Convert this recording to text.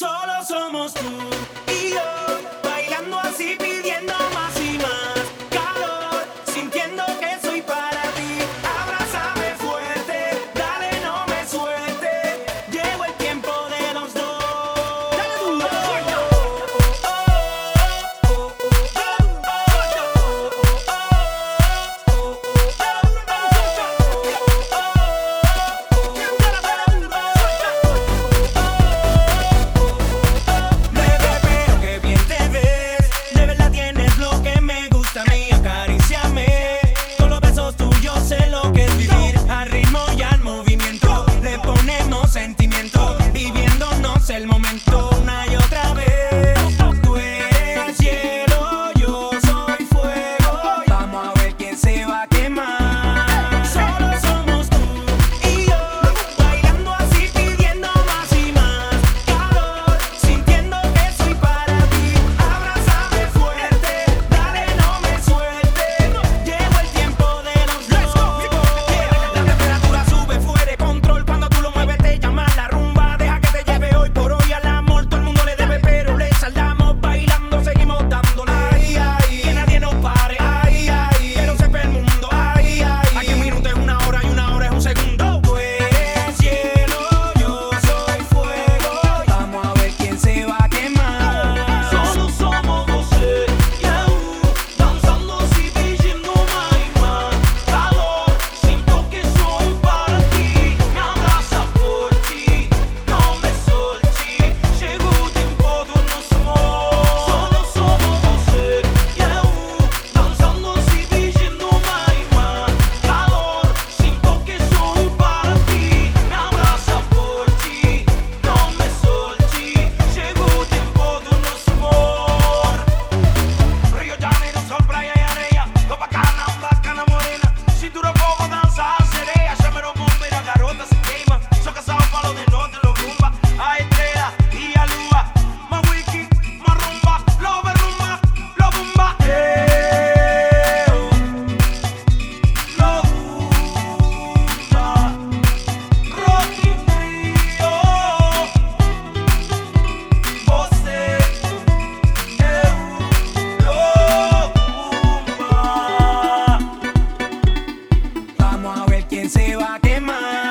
Solo somos tú se va a quemar.